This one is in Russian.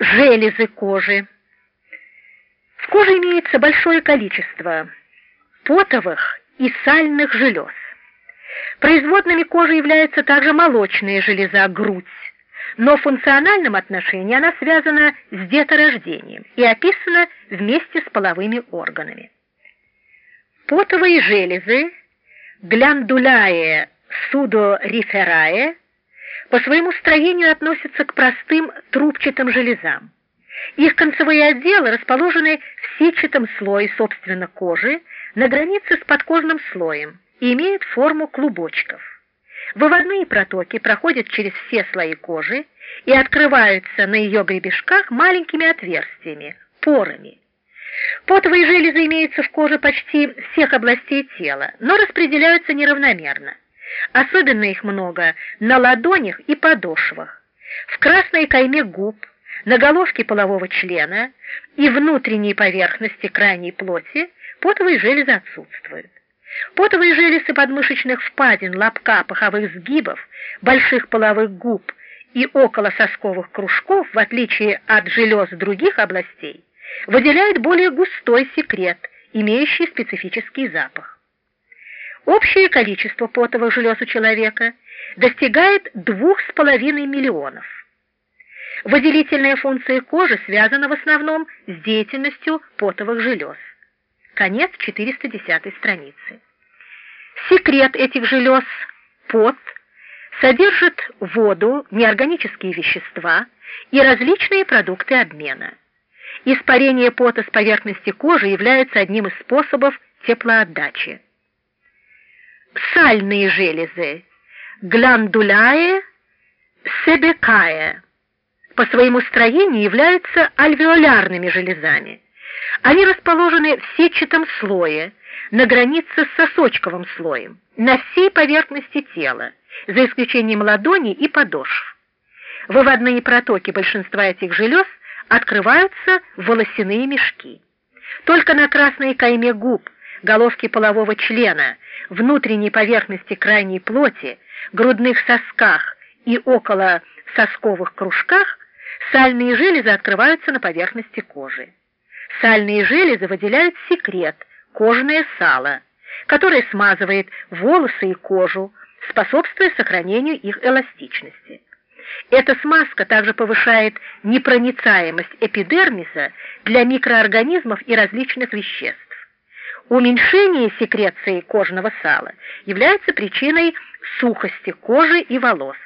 Железы кожи. В коже имеется большое количество потовых и сальных желез. Производными кожи являются также молочная железа, грудь, но в функциональном отношении она связана с деторождением и описана вместе с половыми органами. Потовые железы, гляндуляе судориферае, по своему строению относятся к простым трубчатым железам. Их концевые отделы расположены в сетчатом слое, собственно, кожи, на границе с подкожным слоем и имеют форму клубочков. Выводные протоки проходят через все слои кожи и открываются на ее гребешках маленькими отверстиями, порами. Потовые железы имеются в коже почти всех областей тела, но распределяются неравномерно. Особенно их много на ладонях и подошвах, в красной кайме губ, на головке полового члена и внутренней поверхности крайней плоти потовые железы отсутствуют. Потовые железы подмышечных впадин, лобка, паховых сгибов, больших половых губ и около сосковых кружков, в отличие от желез других областей, выделяют более густой секрет, имеющий специфический запах. Общее количество потовых желез у человека достигает 2,5 миллионов. Выделительная функция кожи связана в основном с деятельностью потовых желез. Конец 410 страницы. Секрет этих желез – пот – содержит воду, неорганические вещества и различные продукты обмена. Испарение пота с поверхности кожи является одним из способов теплоотдачи сальные железы, гландуляе, себекае, по своему строению являются альвеолярными железами. Они расположены в сетчатом слое, на границе с сосочковым слоем, на всей поверхности тела, за исключением ладоней и подошв. Выводные протоки большинства этих желез открываются в волосяные мешки. Только на красной кайме губ, головке полового члена, внутренней поверхности крайней плоти, грудных сосках и около сосковых кружках сальные железы открываются на поверхности кожи. Сальные железы выделяют секрет, кожное сало, которое смазывает волосы и кожу, способствуя сохранению их эластичности. Эта смазка также повышает непроницаемость эпидермиса для микроорганизмов и различных веществ. Уменьшение секреции кожного сала является причиной сухости кожи и волос.